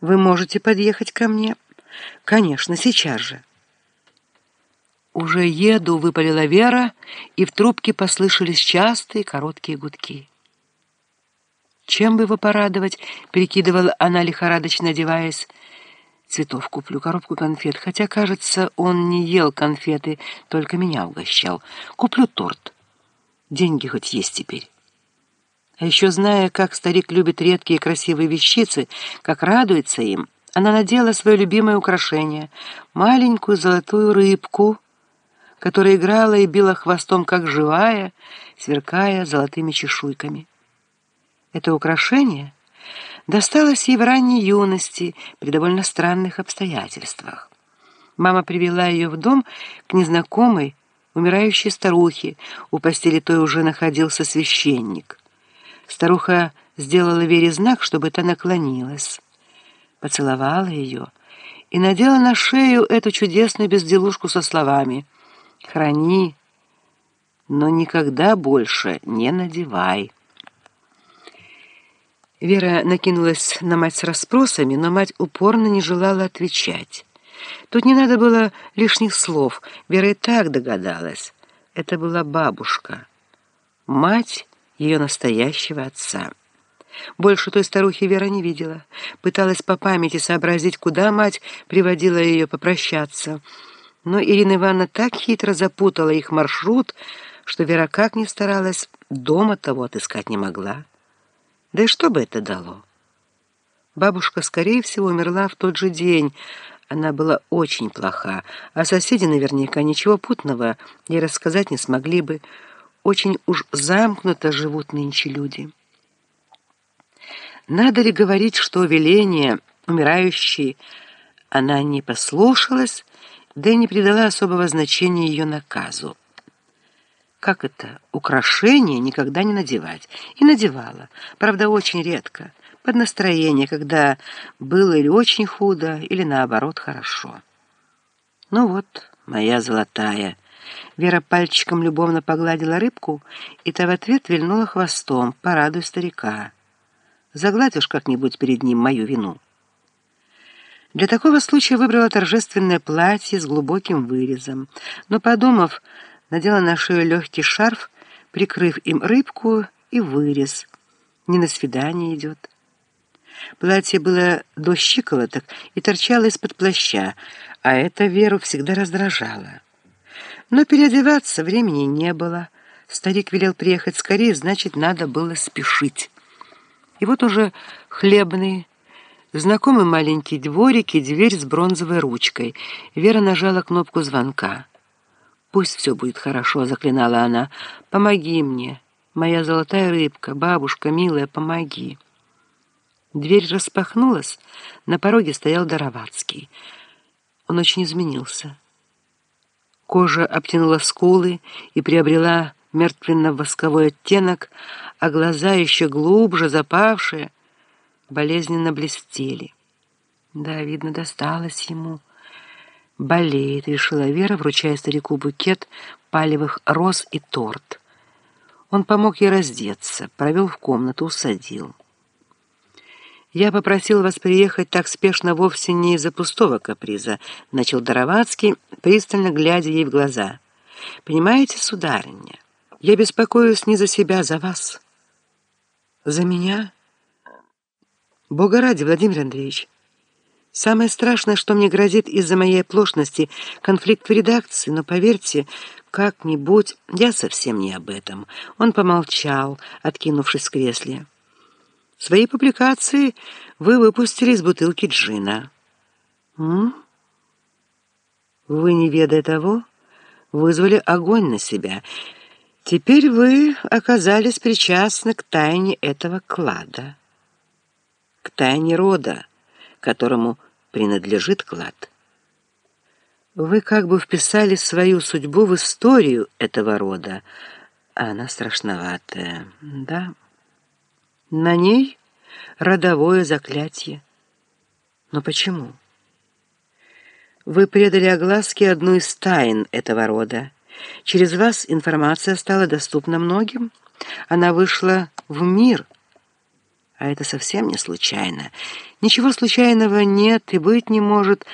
Вы можете подъехать ко мне? Конечно, сейчас же. «Уже еду», — выпалила Вера, и в трубке послышались частые короткие гудки. «Чем бы его порадовать?» — перекидывала она, лихорадочно одеваясь. «Цветов куплю, коробку конфет, хотя, кажется, он не ел конфеты, только меня угощал. Куплю торт. Деньги хоть есть теперь». А еще, зная, как старик любит редкие красивые вещицы, как радуется им, она надела свое любимое украшение — маленькую золотую рыбку — которая играла и била хвостом, как живая, сверкая золотыми чешуйками. Это украшение досталось ей в ранней юности при довольно странных обстоятельствах. Мама привела ее в дом к незнакомой, умирающей старухе. У постели той уже находился священник. Старуха сделала Вере знак, чтобы та наклонилась. Поцеловала ее и надела на шею эту чудесную безделушку со словами — Храни, но никогда больше не надевай. Вера накинулась на мать с расспросами, но мать упорно не желала отвечать. Тут не надо было лишних слов, Вера и так догадалась. Это была бабушка, мать ее настоящего отца. Больше той старухи Вера не видела. Пыталась по памяти сообразить, куда мать приводила ее попрощаться — но Ирина Ивановна так хитро запутала их маршрут, что Вера как ни старалась, дома того отыскать не могла. Да и что бы это дало? Бабушка, скорее всего, умерла в тот же день. Она была очень плоха, а соседи наверняка ничего путного ей рассказать не смогли бы. Очень уж замкнуто живут нынче люди. Надо ли говорить, что веление умирающей она не послушалась, да и не придала особого значения ее наказу. Как это? Украшения никогда не надевать. И надевала. Правда, очень редко. Под настроение, когда было или очень худо, или наоборот хорошо. Ну вот, моя золотая. Вера пальчиком любовно погладила рыбку, и та в ответ вильнула хвостом, порадуй старика. Загладь уж как-нибудь перед ним мою вину. Для такого случая выбрала торжественное платье с глубоким вырезом, но, подумав, надела на шею легкий шарф, прикрыв им рыбку и вырез. Не на свидание идет. Платье было до щиколоток и торчало из-под плаща, а это Веру всегда раздражало. Но переодеваться времени не было. Старик велел приехать скорее, значит, надо было спешить. И вот уже хлебный, Знакомый маленький дворик и дверь с бронзовой ручкой. Вера нажала кнопку звонка. «Пусть все будет хорошо», — заклинала она. «Помоги мне, моя золотая рыбка, бабушка, милая, помоги». Дверь распахнулась, на пороге стоял Доровацкий. Он очень изменился. Кожа обтянула скулы и приобрела мертвенно-восковой оттенок, а глаза еще глубже запавшие, болезненно блестели. Да, видно, досталось ему. «Болеет», — решила Вера, вручая старику букет палевых роз и торт. Он помог ей раздеться, провел в комнату, усадил. «Я попросил вас приехать так спешно вовсе не из-за пустого каприза», — начал Доровацкий, пристально глядя ей в глаза. «Понимаете, сударыня, я беспокоюсь не за себя, за вас». «За меня?» Бога ради, Владимир Андреевич. Самое страшное, что мне грозит из-за моей оплошности, конфликт в редакции, но поверьте, как-нибудь я совсем не об этом. Он помолчал, откинувшись в кресле. Свои публикации вы выпустили из бутылки джина. М? Вы, не ведая того, вызвали огонь на себя. Теперь вы оказались причастны к тайне этого клада к тайне рода, которому принадлежит клад. Вы как бы вписали свою судьбу в историю этого рода, а она страшноватая, да? На ней родовое заклятие. Но почему? Вы предали огласке одну из тайн этого рода. Через вас информация стала доступна многим. Она вышла в мир, А это совсем не случайно. Ничего случайного нет и быть не может,